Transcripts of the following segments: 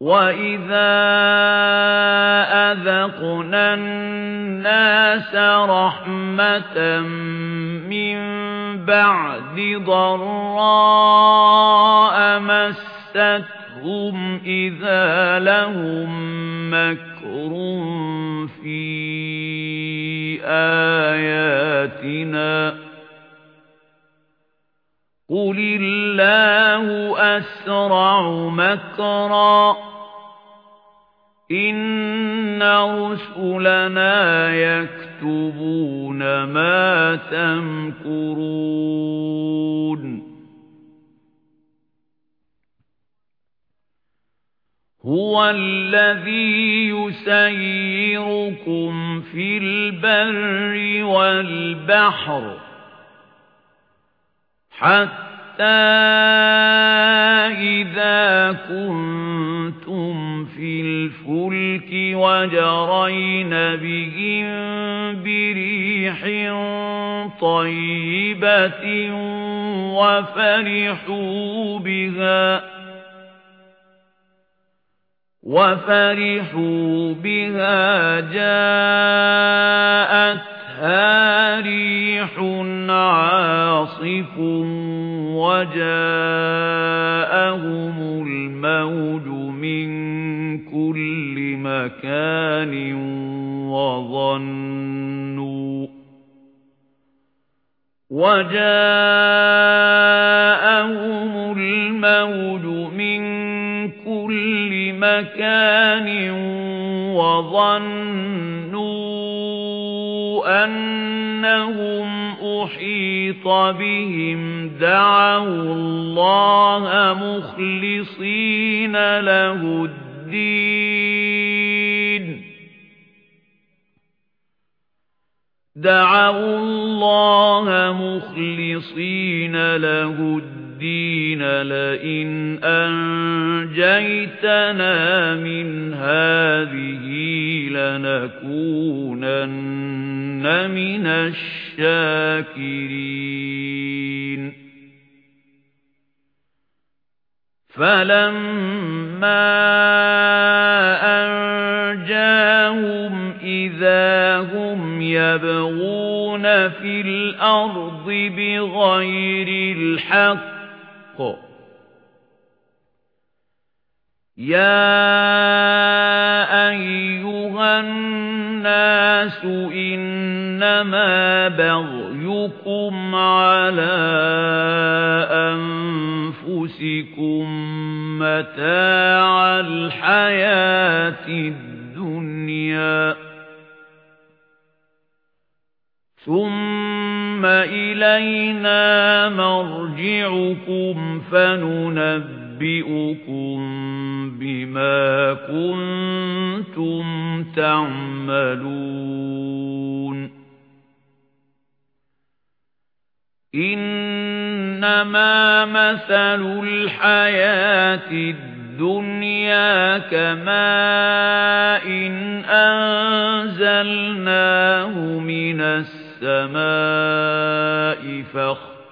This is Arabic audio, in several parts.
وَإِذَا أَذَقْنَا النَّاسَ رَحْمَةً مِنْ بَعْدِ ضَرَّاءَ مَسَّتْهُمْ إِذَا لَهُم مَّكْرٌ فِي آيَاتِنَا قُلِ اللَّهُ أَسْرَعُ مَكْرًا إِنَّ رُسُلَنَا يَكْتُبُونَ مَا تَمْكُرُونَ هُوَ الَّذِي يُسَيِّرُكُمْ فِي الْبَرِّ وَالْبَحْرِ حَتَّى إِذَا كُنتُمْ فِي الْفُلْكِ وَجَرَيْنَ بِهِم بِرِيحٍ طَيِّبَةٍ وَفَرِحُوا بِهَا وَفَرِحُوا بِهَا جَاءَتْهَا رِيحٌ عَاصِفٌ وَجَاءَهُمُ الْمَوْجُ مِنْ كُلِّ مَكَانٍ وَظَنُّوا وَجَاءَهُمُ الْمَوْجُ مِنْ كُلِّ مَكَانٍ وَظَنُّوا أَنَّهُمْ أُحِيطَ بِهِمْ دَعَوُا اللَّهَ مُخْلِصِينَ لَهُ الدِّينَ. دَعَوُا اللَّهَ مُخْلِصِينَ لَهُ الدِّينَ لَئِنْ أَنْجَيْتَنَا مِنْ هَذِهِ لَنَكُونَنَّ مِنَ الشَّاكِرِينَ. فَلَمَّا أَنْجَاهُمْ إِذَا هُمْ يَبْغُونَ فِي الْأَرْضِ بِغَيْرِ الْحَقِّ يَا أَيُّهَا النَّاسُ إِنَّمَا بَغْيُكُمْ عَلَى أَنفُسِكُم مَّتَاعَ الْحَيَاةِ الدُّنْيَا. ثُمَّ إِلَيْنَا مَرْجِعُكُمْ فَنُنَبِّئُكُم بِمَا كُنتُمْ تَعْمَلُونَ. إِنَّمَا مَثَلُ الْحَيَاةِ الدُّنْيَا كَمَاءٍ أَنزَلْنَاهُ مِنَ السَّمَاءِ فَاخْتَلَطَ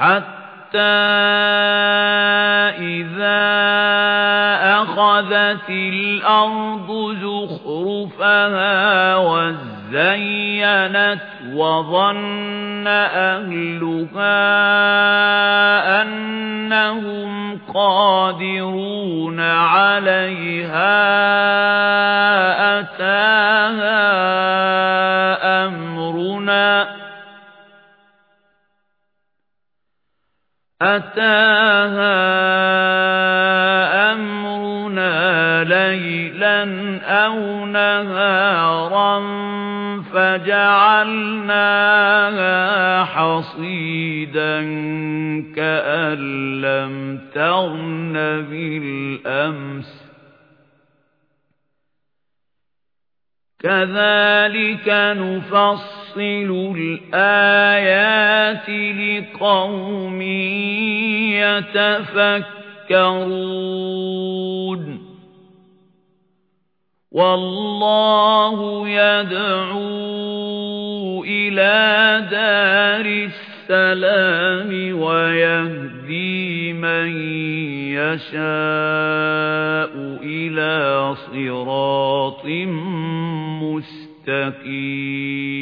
حتى إذا أخذت الأرض زخرفها وزينت وظن أهلها أنهم قادرون عليها أتاها أمرنا ليلا أو نهارا فجعلناها حصيدا كأن لم يَمْتَرْنَ بِالْأَمْسِ. كَذَلِكَ نُفَصِّلُ الْآيَاتِ لِقَوْمٍ يَتَفَكَّرُونَ وَاللَّهُ يَدْعُو إِلَى دَارِ السَّلَامِ وَيَهْدِي مَن يَشَاءُ إِلَى صِرَاطٍ مُّسْتَقِيمٍ